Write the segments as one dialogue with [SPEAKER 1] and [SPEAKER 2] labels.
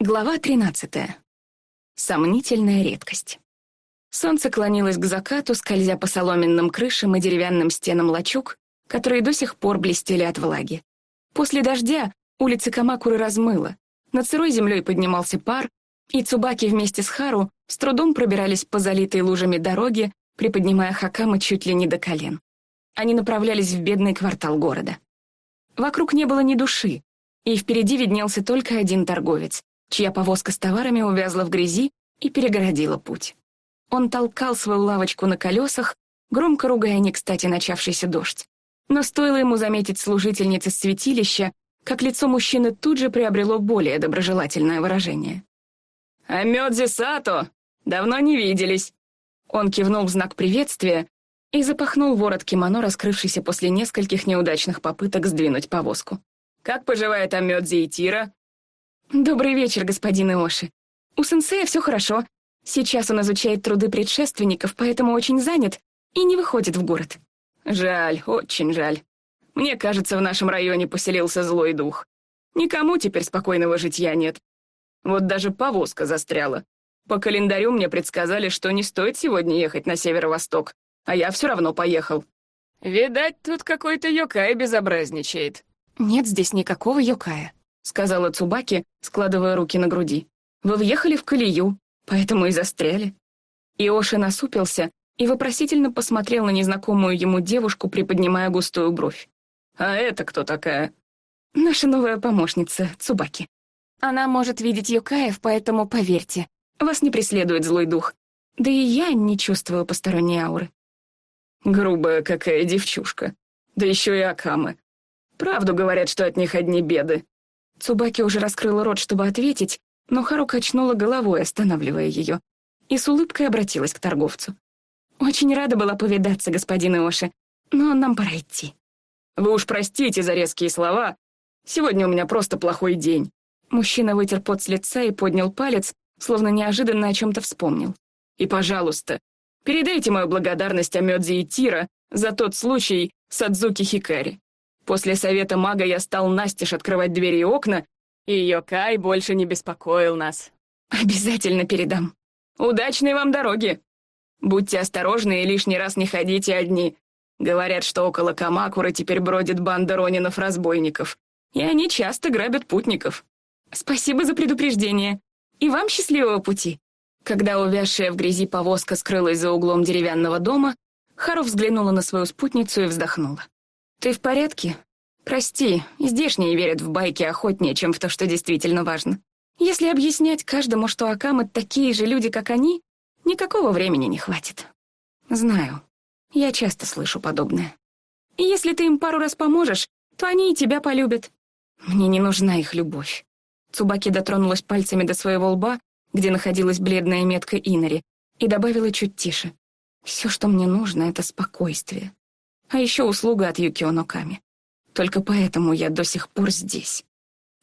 [SPEAKER 1] Глава 13. Сомнительная редкость. Солнце клонилось к закату, скользя по соломенным крышам и деревянным стенам лачуг, которые до сих пор блестели от влаги. После дождя улицы Камакуры размыло, над сырой землей поднимался пар, и Цубаки вместе с Хару с трудом пробирались по залитой лужами дороге, приподнимая Хакама чуть ли не до колен. Они направлялись в бедный квартал города. Вокруг не было ни души, и впереди виднелся только один торговец, чья повозка с товарами увязла в грязи и перегородила путь. Он толкал свою лавочку на колесах, громко ругая не кстати начавшийся дождь. Но стоило ему заметить служительницы святилища, как лицо мужчины тут же приобрело более доброжелательное выражение. «Амёдзи Сато! Давно не виделись!» Он кивнул в знак приветствия и запахнул ворот кимоно, раскрывшийся после нескольких неудачных попыток сдвинуть повозку. «Как поживает Амёдзи и Тира?» «Добрый вечер, господин Иоши. У сенсея все хорошо. Сейчас он изучает труды предшественников, поэтому очень занят и не выходит в город». «Жаль, очень жаль. Мне кажется, в нашем районе поселился злой дух. Никому теперь спокойного житья нет. Вот даже повозка застряла. По календарю мне предсказали, что не стоит сегодня ехать на северо-восток, а я все равно поехал. Видать, тут какой-то Йокай безобразничает. Нет здесь никакого Йокая сказала Цубаки, складывая руки на груди. «Вы въехали в колею, поэтому и застряли». Иоши насупился и вопросительно посмотрел на незнакомую ему девушку, приподнимая густую бровь.
[SPEAKER 2] «А это кто такая?»
[SPEAKER 1] «Наша новая помощница, Цубаки. Она может видеть Юкаев, поэтому поверьте, вас не преследует злой дух. Да и я не чувствую посторонней ауры».
[SPEAKER 2] «Грубая какая девчушка. Да еще и Акамы. Правду говорят, что от них одни беды.
[SPEAKER 1] Цубаки уже раскрыла рот, чтобы ответить, но Хару качнула головой, останавливая ее, и с улыбкой обратилась к торговцу. «Очень рада была повидаться, господин Иоши, но нам пора идти».
[SPEAKER 2] «Вы уж простите за резкие слова. Сегодня у меня просто плохой день».
[SPEAKER 1] Мужчина вытер пот с лица и поднял палец, словно неожиданно о чем-то вспомнил.
[SPEAKER 2] «И, пожалуйста, передайте мою благодарность Амёдзи и Тира за тот случай с Адзуки Хикари. После совета мага я стал настежь открывать двери и окна, и Йокай больше не беспокоил нас.
[SPEAKER 1] Обязательно передам.
[SPEAKER 2] Удачной вам дороги. Будьте осторожны и лишний раз не ходите одни. Говорят, что около Камакуры теперь бродит банда ронинов-разбойников, и они часто грабят путников.
[SPEAKER 1] Спасибо за предупреждение. И вам счастливого пути. Когда увязшая в грязи повозка скрылась за углом деревянного дома, Хару взглянула на свою спутницу и вздохнула. «Ты в порядке? Прости, здешние верят в байки охотнее, чем в то, что действительно важно. Если объяснять каждому, что Акамы такие же люди, как они, никакого времени не хватит. Знаю, я часто слышу подобное. И если ты им пару раз поможешь, то они и тебя полюбят. Мне не нужна их любовь». Цубаки дотронулась пальцами до своего лба, где находилась бледная метка Инари, и добавила чуть тише. «Все, что мне нужно, — это спокойствие а еще услуга от Юкио Ноками. Только поэтому я до сих пор здесь.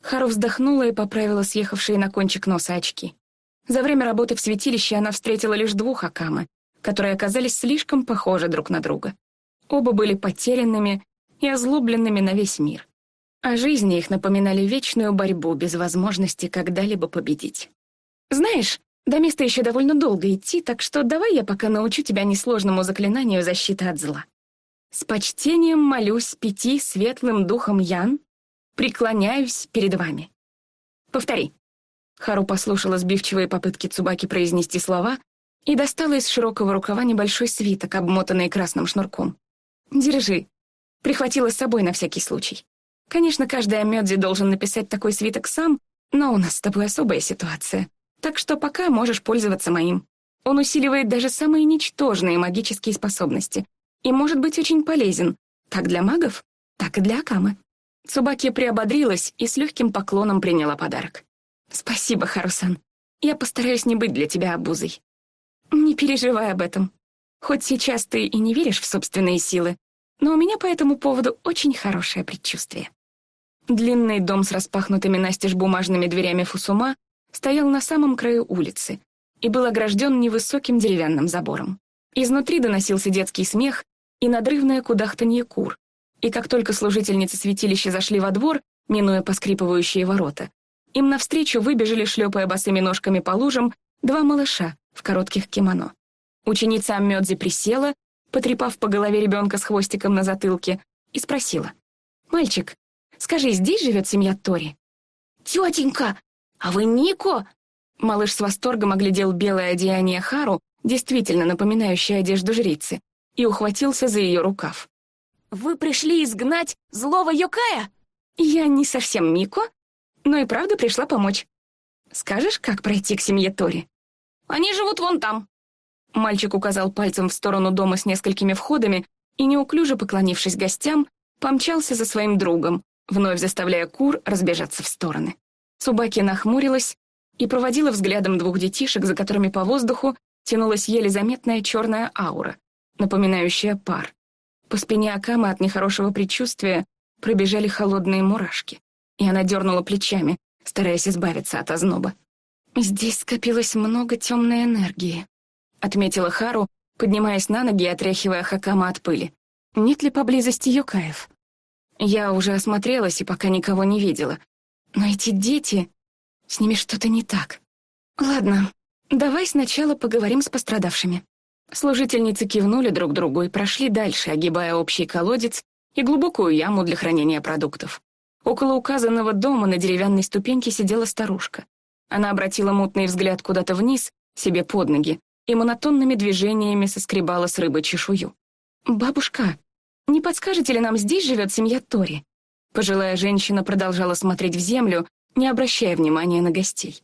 [SPEAKER 1] Хару вздохнула и поправила съехавшие на кончик носа очки. За время работы в святилище она встретила лишь двух Акамы, которые оказались слишком похожи друг на друга. Оба были потерянными и озлобленными на весь мир. А жизни их напоминали вечную борьбу без возможности когда-либо победить. «Знаешь, до места еще довольно долго идти, так что давай я пока научу тебя несложному заклинанию защиты от зла», с почтением молюсь пяти светлым духом Ян, преклоняюсь перед вами. Повтори. Хару послушала сбивчивые попытки Цубаки произнести слова и достала из широкого рукава небольшой свиток, обмотанный красным шнурком. Держи. Прихватила с собой на всякий случай. Конечно, каждый Амёдзи должен написать такой свиток сам, но у нас с тобой особая ситуация. Так что пока можешь пользоваться моим. Он усиливает даже самые ничтожные магические способности, и может быть очень полезен как для магов, так и для Акамы. Цубаки приободрилась и с легким поклоном приняла подарок. «Спасибо, Харусан. Я постараюсь не быть для тебя обузой. Не переживай об этом. Хоть сейчас ты и не веришь в собственные силы, но у меня по этому поводу очень хорошее предчувствие». Длинный дом с распахнутыми настежь бумажными дверями Фусума стоял на самом краю улицы и был огражден невысоким деревянным забором. Изнутри доносился детский смех и надрывное кудахтанье кур. И как только служительницы святилища зашли во двор, минуя поскрипывающие ворота, им навстречу выбежали, шлепая босыми ножками по лужам, два малыша в коротких кимоно. Ученица Мёдзи присела, потрепав по голове ребенка с хвостиком на затылке, и спросила. «Мальчик, скажи, здесь живет семья Тори?»
[SPEAKER 2] «Тетенька, а вы Нико?»
[SPEAKER 1] Малыш с восторгом оглядел белое одеяние Хару, действительно напоминающее одежду жрицы, и ухватился за ее рукав.
[SPEAKER 2] «Вы пришли изгнать злого Йокая?»
[SPEAKER 1] «Я не совсем Мико, но и правда пришла помочь. Скажешь, как пройти к семье Тори?»
[SPEAKER 2] «Они живут вон там».
[SPEAKER 1] Мальчик указал пальцем в сторону дома с несколькими входами и, неуклюже поклонившись гостям, помчался за своим другом, вновь заставляя кур разбежаться в стороны. Цубаки нахмурилась и проводила взглядом двух детишек, за которыми по воздуху тянулась еле заметная черная аура, напоминающая пар. По спине Акамы от нехорошего предчувствия пробежали холодные мурашки, и она дернула плечами, стараясь избавиться от озноба. «Здесь скопилось много темной энергии», — отметила Хару, поднимаясь на ноги и отряхивая Хакама от пыли. «Нет ли поблизости Юкаев?» Я уже осмотрелась и пока никого не видела. Но эти дети... С ними что-то не так. Ладно, давай сначала поговорим с пострадавшими. Служительницы кивнули друг другу и прошли дальше, огибая общий колодец и глубокую яму для хранения продуктов. Около указанного дома на деревянной ступеньке сидела старушка. Она обратила мутный взгляд куда-то вниз, себе под ноги, и монотонными движениями соскребала с рыбы чешую. «Бабушка, не подскажете ли нам, здесь живет семья Тори?» Пожилая женщина продолжала смотреть в землю, не обращая внимания на гостей.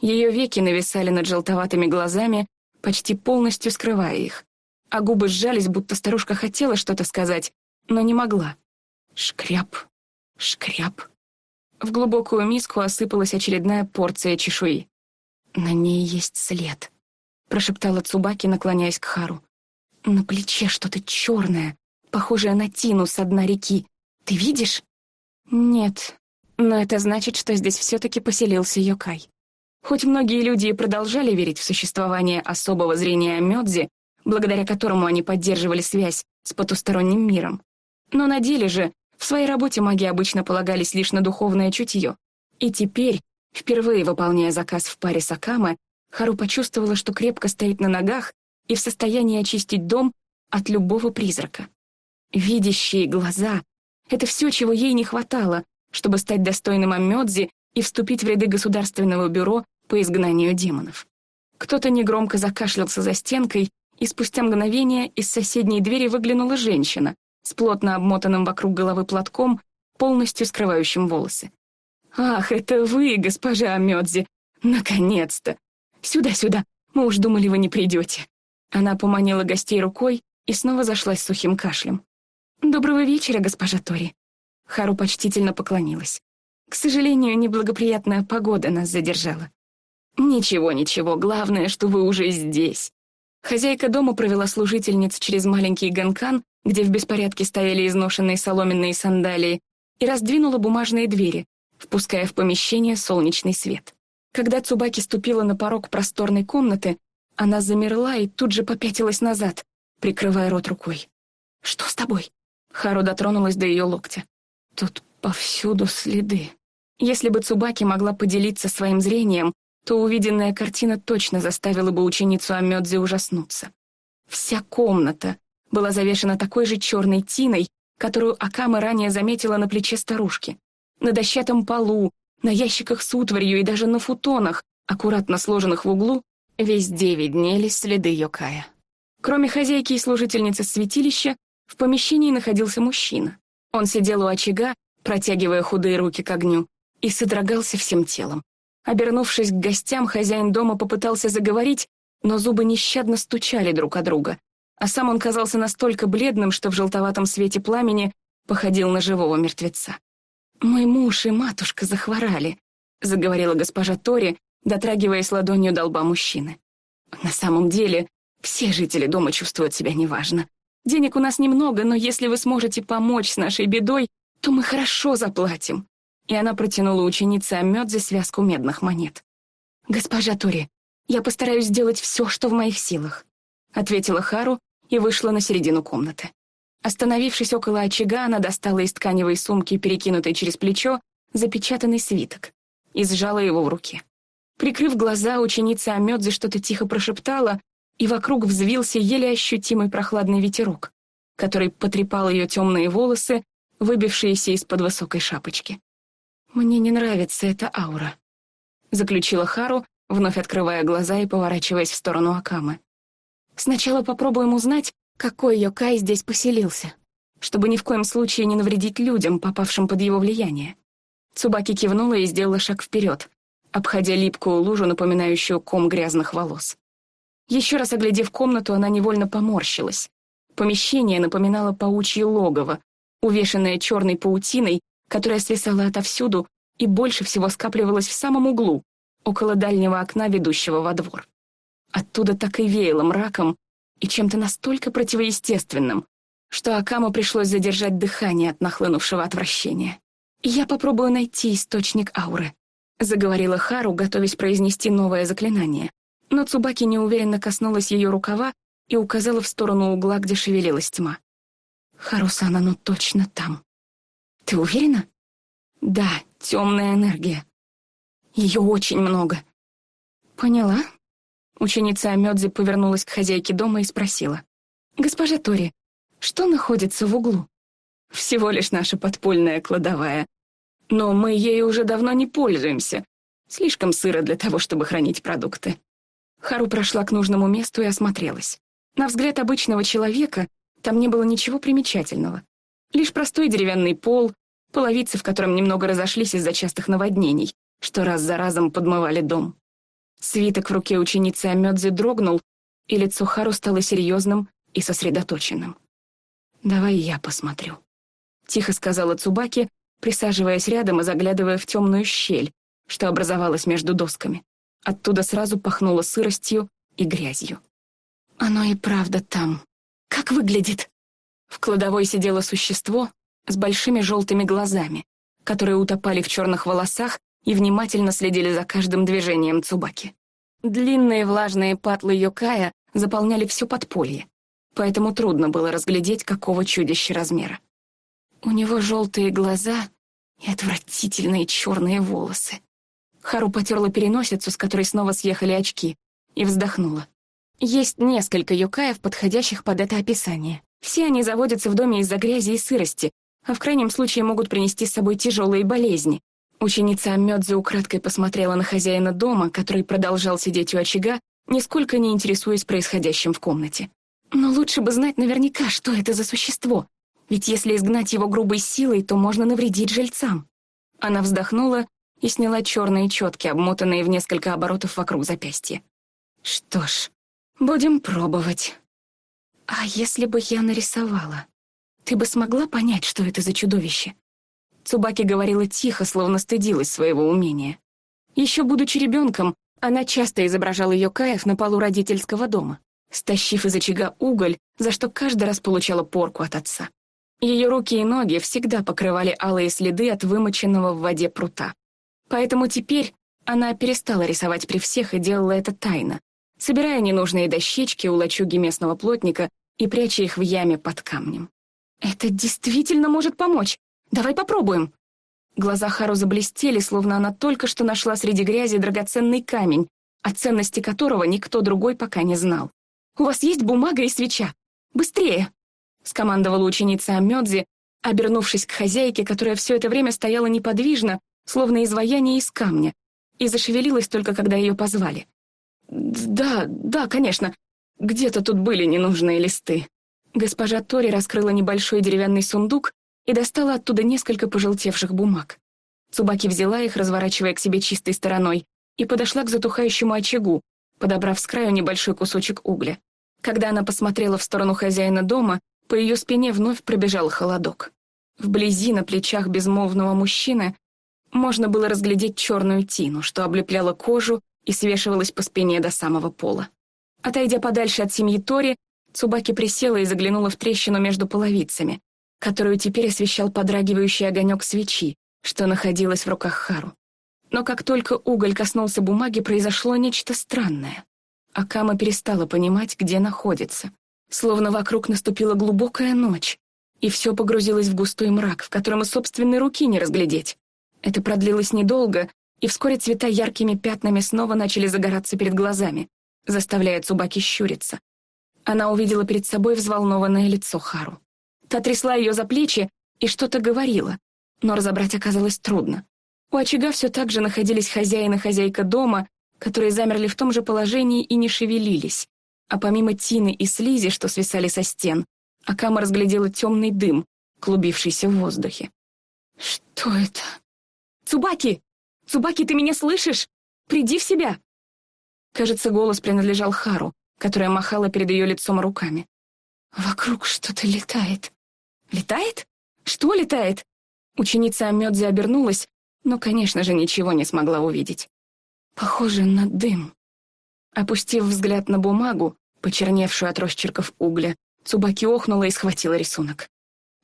[SPEAKER 1] Ее веки нависали над желтоватыми глазами, почти полностью скрывая их, а губы сжались, будто старушка хотела что-то сказать, но не могла. Шкряп, шкряп. В глубокую миску осыпалась очередная порция чешуи. «На ней есть след», — прошептала Цубаки, наклоняясь к Хару. «На плече что-то черное, похожее на тину с дна реки. Ты видишь?» «Нет, но это значит, что здесь все-таки поселился Йокай. Хоть многие люди и продолжали верить в существование особого зрения Мёдзи, благодаря которому они поддерживали связь с потусторонним миром. Но на деле же в своей работе маги обычно полагались лишь на духовное чутье. И теперь, впервые выполняя заказ в паре с Хару почувствовала, что крепко стоит на ногах и в состоянии очистить дом от любого призрака. Видящие глаза — это все, чего ей не хватало, чтобы стать достойным Амёдзи и вступить в ряды Государственного бюро по изгнанию демонов. Кто-то негромко закашлялся за стенкой, и спустя мгновение из соседней двери выглянула женщина с плотно обмотанным вокруг головы платком, полностью скрывающим волосы. «Ах, это вы, госпожа Амёдзи! Наконец-то! Сюда-сюда! Мы уж думали, вы не придете!» Она поманила гостей рукой и снова зашлась сухим кашлем. «Доброго вечера, госпожа Тори!» Хару почтительно поклонилась. К сожалению, неблагоприятная погода нас задержала. Ничего, ничего, главное, что вы уже здесь. Хозяйка дома провела служительниц через маленький ганкан, где в беспорядке стояли изношенные соломенные сандалии, и раздвинула бумажные двери, впуская в помещение солнечный свет. Когда Цубаки ступила на порог просторной комнаты, она замерла и тут же попятилась назад, прикрывая рот рукой. «Что с тобой?» Хару дотронулась до ее локтя. «Тут повсюду следы». Если бы Цубаки могла поделиться своим зрением, то увиденная картина точно заставила бы ученицу Амёдзи ужаснуться. Вся комната была завешена такой же черной тиной, которую Акама ранее заметила на плече старушки. На дощатом полу, на ящиках с утварью и даже на футонах, аккуратно сложенных в углу, везде виднелись следы Йокая. Кроме хозяйки и служительницы святилища, в помещении находился мужчина. Он сидел у очага, протягивая худые руки к огню, и содрогался всем телом. Обернувшись к гостям, хозяин дома попытался заговорить, но зубы нещадно стучали друг о друга, а сам он казался настолько бледным, что в желтоватом свете пламени походил на живого мертвеца. «Мой муж и матушка захворали», — заговорила госпожа Тори, дотрагиваясь ладонью до лба мужчины. «На самом деле, все жители дома чувствуют себя неважно. Денег у нас немного, но если вы сможете помочь с нашей бедой, то мы хорошо заплатим и она протянула ученице Амёдзе связку медных монет. «Госпожа Тори, я постараюсь сделать все, что в моих силах», ответила Хару и вышла на середину комнаты. Остановившись около очага, она достала из тканевой сумки, перекинутой через плечо, запечатанный свиток. и сжала его в руке. Прикрыв глаза, ученица Амёдзе что-то тихо прошептала, и вокруг взвился еле ощутимый прохладный ветерок, который потрепал ее темные волосы, выбившиеся из-под высокой шапочки. «Мне не нравится эта аура», — заключила Хару, вновь открывая глаза и поворачиваясь в сторону Акамы. «Сначала попробуем узнать, какой Йокай здесь поселился, чтобы ни в коем случае не навредить людям, попавшим под его влияние». Цубаки кивнула и сделала шаг вперед, обходя липкую лужу, напоминающую ком грязных волос. Еще раз оглядев комнату, она невольно поморщилась. Помещение напоминало паучье логово, увешанное черной паутиной, которая свисала отовсюду и больше всего скапливалась в самом углу, около дальнего окна, ведущего во двор. Оттуда так и веяло мраком и чем-то настолько противоестественным, что Акаму пришлось задержать дыхание от нахлынувшего отвращения. «Я попробую найти источник ауры», — заговорила Хару, готовясь произнести новое заклинание. Но Цубаки неуверенно коснулась ее рукава и указала в сторону угла, где шевелилась тьма. «Харусана, ну точно там». «Ты уверена?» «Да, темная энергия. Ее очень много». «Поняла». Ученица Амёдзи повернулась к хозяйке дома и спросила. «Госпожа Тори, что находится в углу?» Всего лишь наша подпольная кладовая. Но мы ей уже давно не пользуемся. Слишком сыро для того, чтобы хранить продукты. Хару прошла к нужному месту и осмотрелась. На взгляд обычного человека там не было ничего примечательного. Лишь простой деревянный пол, половицы, в котором немного разошлись из-за частых наводнений, что раз за разом подмывали дом. Свиток в руке ученицы Амёдзи дрогнул, и лицо Хару стало серьезным и сосредоточенным. «Давай я посмотрю», тихо сказала Цубаки, присаживаясь рядом и заглядывая в темную щель, что образовалась между досками. Оттуда сразу пахнуло сыростью и грязью. «Оно и правда там. Как выглядит?» В кладовой сидело существо с большими желтыми глазами, которые утопали в черных волосах и внимательно следили за каждым движением Цубаки. Длинные влажные патлы Йокая заполняли все подполье, поэтому трудно было разглядеть, какого чудища размера. У него желтые глаза и отвратительные черные волосы. Хару потерла переносицу, с которой снова съехали очки, и вздохнула. Есть несколько юкаев, подходящих под это описание. Все они заводятся в доме из-за грязи и сырости, а в крайнем случае могут принести с собой тяжелые болезни. Ученица Мёдзе украдкой посмотрела на хозяина дома, который продолжал сидеть у очага, нисколько не интересуясь происходящим в комнате. Но лучше бы знать наверняка, что это за существо, ведь если изгнать его грубой силой, то можно навредить жильцам. Она вздохнула и сняла черные четки, обмотанные в несколько оборотов вокруг запястья. Что ж, будем пробовать. А если бы я нарисовала? Ты бы смогла понять, что это за чудовище? Цубаки говорила тихо, словно стыдилась своего умения. Еще будучи ребенком, она часто изображала Йокаев на полу родительского дома, стащив из очага уголь, за что каждый раз получала порку от отца. Ее руки и ноги всегда покрывали алые следы от вымоченного в воде прута. Поэтому теперь она перестала рисовать при всех и делала это тайно, собирая ненужные дощечки у лачуги местного плотника и пряча их в яме под камнем. «Это действительно может помочь! Давай попробуем!» Глаза Хару заблестели, словно она только что нашла среди грязи драгоценный камень, о ценности которого никто другой пока не знал. «У вас есть бумага и свеча? Быстрее!» — скомандовала ученица Амёдзи, обернувшись к хозяйке, которая все это время стояла неподвижно, словно изваяние из камня, и зашевелилась только, когда ее позвали. «Да, да, конечно. Где-то тут были ненужные листы». Госпожа Тори раскрыла небольшой деревянный сундук и достала оттуда несколько пожелтевших бумаг. Цубаки взяла их, разворачивая к себе чистой стороной, и подошла к затухающему очагу, подобрав с краю небольшой кусочек угля. Когда она посмотрела в сторону хозяина дома, по ее спине вновь пробежал холодок. Вблизи, на плечах безмолвного мужчины, можно было разглядеть черную тину, что облепляла кожу и свешивалась по спине до самого пола. Отойдя подальше от семьи Тори, Цубаки присела и заглянула в трещину между половицами, которую теперь освещал подрагивающий огонек свечи, что находилась в руках Хару. Но как только уголь коснулся бумаги, произошло нечто странное. Акама перестала понимать, где находится. Словно вокруг наступила глубокая ночь, и все погрузилось в густой мрак, в котором и собственной руки не разглядеть. Это продлилось недолго, и вскоре цвета яркими пятнами снова начали загораться перед глазами, заставляя Цубаки щуриться. Она увидела перед собой взволнованное лицо Хару. Та трясла ее за плечи и что-то говорила, но разобрать оказалось трудно. У очага все так же находились хозяин и хозяйка дома, которые замерли в том же положении и не шевелились. А помимо тины и слизи, что свисали со стен, Акама разглядела темный дым, клубившийся в воздухе. «Что это?» «Цубаки! Цубаки, ты меня слышишь? Приди в себя!» Кажется, голос принадлежал Хару, которая махала перед ее лицом руками. «Вокруг что-то летает». «Летает? Что летает?» Ученица Амёдзи обернулась, но, конечно же, ничего не смогла увидеть. Похоже на дым. Опустив взгляд на бумагу, почерневшую от росчерков угля, Цубаки охнула и схватила рисунок.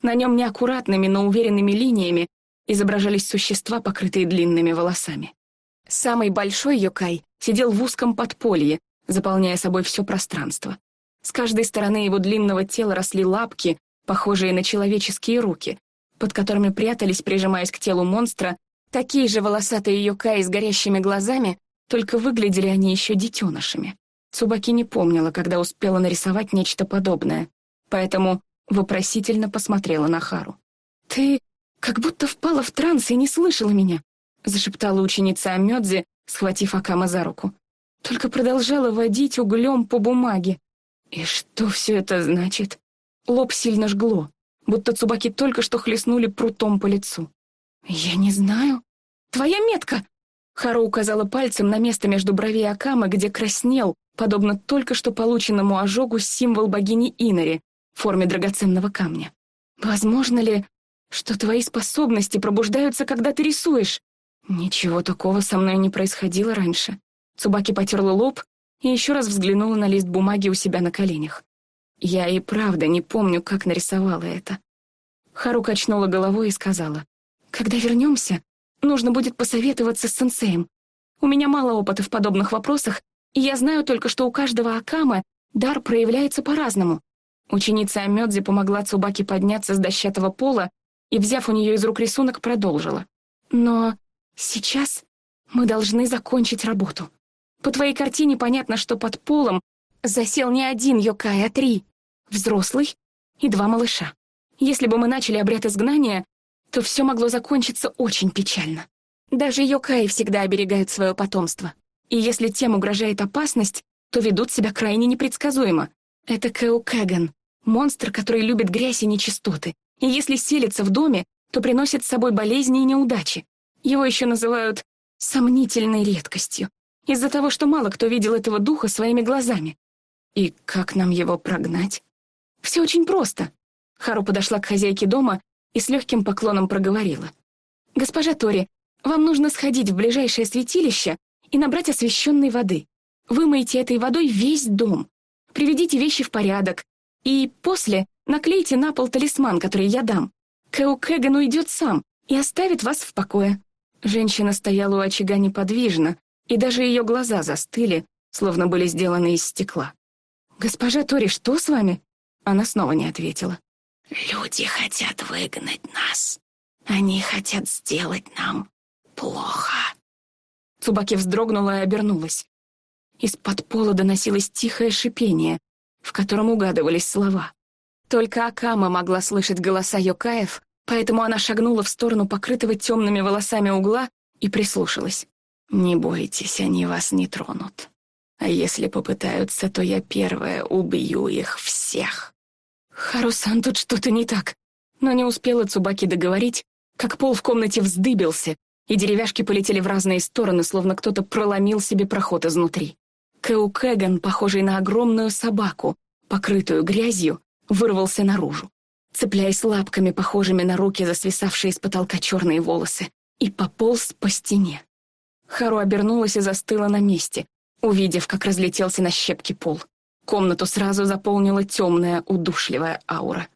[SPEAKER 1] На нем неаккуратными, но уверенными линиями изображались существа, покрытые длинными волосами. Самый большой Йокай сидел в узком подполье, заполняя собой все пространство. С каждой стороны его длинного тела росли лапки, похожие на человеческие руки, под которыми прятались, прижимаясь к телу монстра, такие же волосатые Йокаи с горящими глазами, только выглядели они еще детенышами. Цубаки не помнила, когда успела нарисовать нечто подобное, поэтому вопросительно посмотрела на Хару. «Ты как будто впала в транс и не слышала меня», зашептала ученица Амёдзи, схватив Акама за руку. Только продолжала водить углем по бумаге. И что все это значит? Лоб сильно жгло, будто Цубаки только что хлестнули прутом по лицу. «Я не знаю. Твоя метка!» Хару указала пальцем на место между бровей Акамы, где краснел, подобно только что полученному ожогу, символ богини Инари в форме драгоценного камня. «Возможно ли, что твои способности пробуждаются, когда ты рисуешь?» Ничего такого со мной не происходило раньше. Цубаки потерла лоб и еще раз взглянула на лист бумаги у себя на коленях. Я и правда не помню, как нарисовала это. Хару качнула головой и сказала, «Когда вернемся, нужно будет посоветоваться с сенсеем. У меня мало опыта в подобных вопросах, и я знаю только, что у каждого Акама дар проявляется по-разному. Ученица Амёдзи помогла Цубаки подняться с дощатого пола и, взяв у нее из рук рисунок, продолжила. Но сейчас мы должны закончить работу. По твоей картине понятно, что под полом засел не один Йокай, а три. Взрослый и два малыша. Если бы мы начали обряд изгнания, то все могло закончиться очень печально. Даже Йокаи всегда оберегают свое потомство. И если тем угрожает опасность, то ведут себя крайне непредсказуемо. Это Кэу Кэган, монстр, который любит грязь и нечистоты. И если селится в доме, то приносит с собой болезни и неудачи. Его еще называют сомнительной редкостью, из-за того, что мало кто видел этого духа своими глазами. И как нам его прогнать? Все очень просто. Хару подошла к хозяйке дома и с легким поклоном проговорила. «Госпожа Тори, вам нужно сходить в ближайшее святилище и набрать освященной воды. Вымойте этой водой весь дом. Приведите вещи в порядок. И после наклейте на пол талисман, который я дам. Кэу Кэган уйдет сам и оставит вас в покое». Женщина стояла у очага неподвижно, и даже ее глаза застыли, словно были сделаны из стекла. «Госпожа Тори, что с вами?» Она снова не ответила.
[SPEAKER 3] «Люди хотят выгнать нас. Они хотят сделать нам плохо».
[SPEAKER 1] Цубаки вздрогнула и обернулась. Из-под пола доносилось тихое шипение, в котором угадывались слова. Только Акама могла слышать голоса Йокаев, поэтому она шагнула в сторону покрытого темными волосами угла и прислушалась. «Не бойтесь, они вас не тронут. А если попытаются, то я первая убью их всех». «Харусан, тут что-то не так». Но не успела Цубаки договорить, как пол в комнате вздыбился, и деревяшки полетели в разные стороны, словно кто-то проломил себе проход изнутри. Кэу Кэган, похожий на огромную собаку, покрытую грязью, вырвался наружу, цепляясь лапками, похожими на руки, засвисавшие из потолка черные волосы, и пополз по стене. Хару обернулась и застыла на месте, увидев, как разлетелся на щепки пол. Комнату сразу заполнила темная, удушливая аура.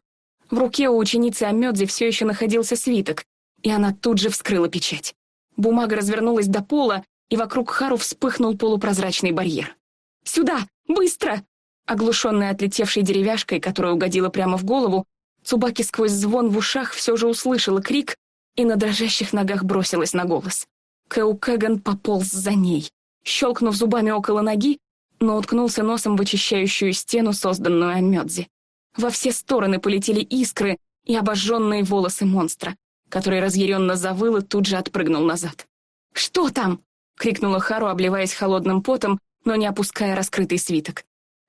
[SPEAKER 1] В руке у ученицы Амёдзи все еще находился свиток, и она тут же вскрыла печать. Бумага развернулась до пола, и вокруг Хару вспыхнул полупрозрачный барьер. «Сюда! Быстро!» Оглушенная отлетевшей деревяшкой, которая угодила прямо в голову, Цубаки сквозь звон в ушах все же услышала крик и на дрожащих ногах бросилась на голос. Кэукэган пополз за ней, щелкнув зубами около ноги, но уткнулся носом в очищающую стену, созданную Амёдзи. Во все стороны полетели искры и обожженные волосы монстра, который разъяренно завыл и тут же отпрыгнул назад. «Что там?» — крикнула Хару, обливаясь холодным потом, но не опуская раскрытый свиток.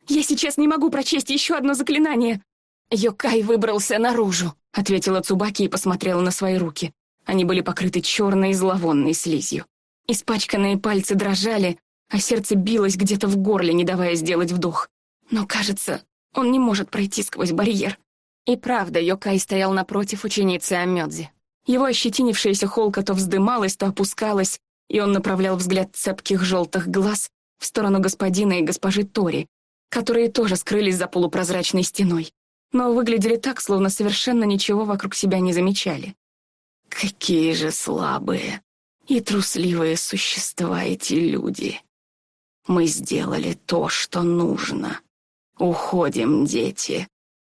[SPEAKER 1] «Я сейчас не могу прочесть еще одно заклинание!» «Йокай выбрался наружу», — ответила Цубаки и посмотрела на свои руки. Они были покрыты черной зловонной слизью. Испачканные пальцы дрожали, а сердце билось где-то в горле, не давая сделать вдох. Но, кажется, он не может пройти сквозь барьер. И правда, Йокай стоял напротив ученицы Амёдзи. Его ощетинившаяся холка то вздымалась, то опускалась, и он направлял взгляд цепких желтых глаз в сторону господина и госпожи Тори, которые тоже скрылись за полупрозрачной стеной, но выглядели так, словно совершенно ничего вокруг себя не замечали. Какие же слабые и трусливые существа эти люди. Мы сделали то, что нужно. Уходим, дети.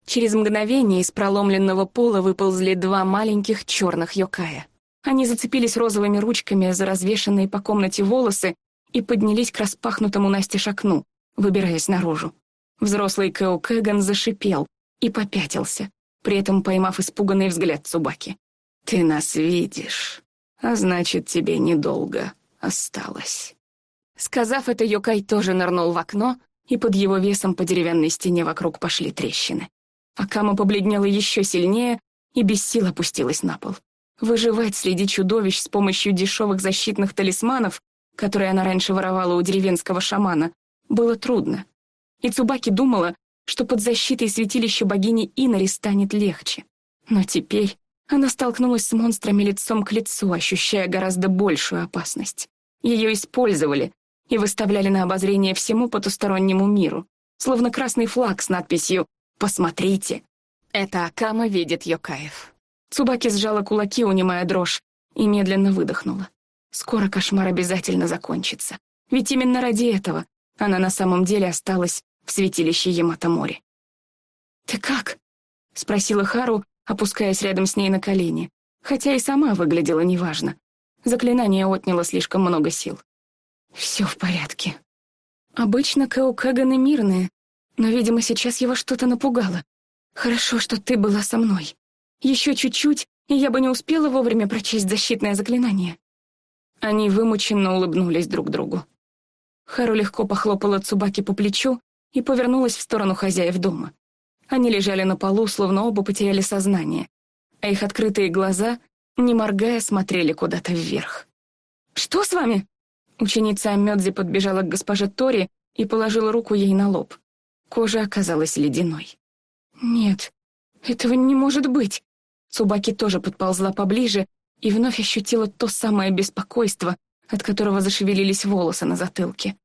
[SPEAKER 1] Через мгновение из проломленного пола выползли два маленьких черных йокая. Они зацепились розовыми ручками за развешанные по комнате волосы и поднялись к распахнутому Насте окну, выбираясь наружу. Взрослый Кэо Кэган зашипел и попятился, при этом поймав испуганный взгляд Цубаки. «Ты нас видишь, а значит, тебе недолго осталось». Сказав это, Йокай тоже нырнул в окно, и под его весом по деревянной стене вокруг пошли трещины. Акама побледнела еще сильнее и без сил опустилась на пол. Выживать среди чудовищ с помощью дешевых защитных талисманов, которые она раньше воровала у деревенского шамана, было трудно. И Цубаки думала, что под защитой святилища богини Инари станет легче. Но теперь она столкнулась с монстрами лицом к лицу, ощущая гораздо большую опасность. Ее использовали и выставляли на обозрение всему потустороннему миру, словно красный флаг с надписью Посмотрите, это Акама видит Йокаев. Цубаки сжала кулаки, унимая дрожь, и медленно выдохнула. Скоро кошмар обязательно закончится. Ведь именно ради этого она на самом деле осталась в святилище Ямато-море. «Ты как?» — спросила Хару, опускаясь рядом с ней на колени, хотя и сама выглядела неважно. Заклинание отняло слишком много сил. «Все в порядке. Обычно Кэу Кэганы мирные, но, видимо, сейчас его что-то напугало. Хорошо, что ты была со мной. Еще чуть-чуть, и я бы не успела вовремя прочесть защитное заклинание. Они вымученно улыбнулись друг другу. Хару легко похлопала Цубаки по плечу и повернулась в сторону хозяев дома. Они лежали на полу, словно оба потеряли сознание, а их открытые глаза, не моргая, смотрели куда-то вверх. «Что с вами?» Ученица Амёдзи подбежала к госпоже Тори и положила руку ей на лоб. Кожа оказалась ледяной. «Нет, этого не может быть!» Цубаки тоже подползла поближе и вновь ощутила то самое беспокойство, от которого зашевелились волосы на затылке.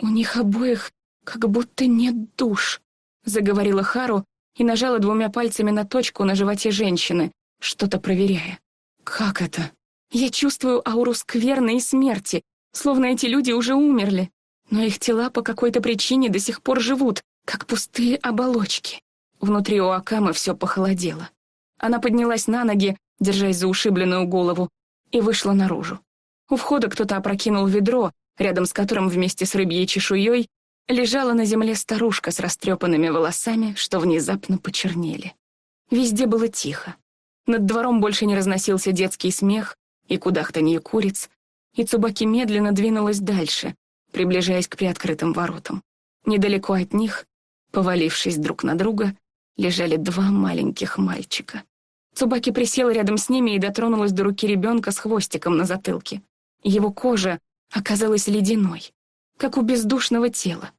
[SPEAKER 1] «У них обоих как будто нет душ», — заговорила Хару и нажала двумя пальцами на точку на животе женщины, что-то проверяя. «Как это? Я чувствую ауру скверны и смерти, словно эти люди уже умерли, но их тела по какой-то причине до сих пор живут, как пустые оболочки. Внутри у Акамы все похолодело. Она поднялась на ноги, держась за ушибленную голову, и вышла наружу. У входа кто-то опрокинул ведро, рядом с которым вместе с рыбьей чешуей лежала на земле старушка с растрепанными волосами, что внезапно почернели. Везде было тихо. Над двором больше не разносился детский смех и кудахтанье куриц, и Цубаки медленно двинулась дальше, приближаясь к приоткрытым воротам. Недалеко от них Повалившись друг на друга, лежали два маленьких мальчика. Цубаки присела рядом с ними и дотронулась до руки ребенка с хвостиком на затылке. Его кожа оказалась ледяной, как у бездушного тела.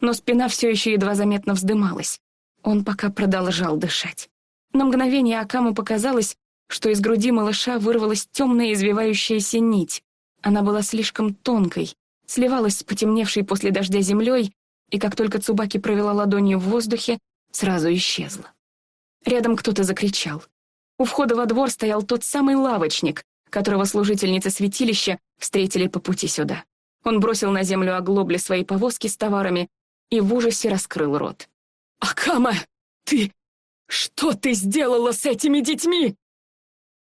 [SPEAKER 1] Но спина все еще едва заметно вздымалась. Он пока продолжал дышать. На мгновение Акаму показалось, что из груди малыша вырвалась темная извивающаяся нить. Она была слишком тонкой, сливалась с потемневшей после дождя землей и как только Цубаки провела ладонью в воздухе, сразу исчезла. Рядом кто-то закричал. У входа во двор стоял тот самый лавочник, которого служительницы святилища встретили по пути сюда. Он бросил на землю оглобли своей повозки с товарами и в ужасе раскрыл рот. «Акама, ты... Что ты сделала с этими детьми?»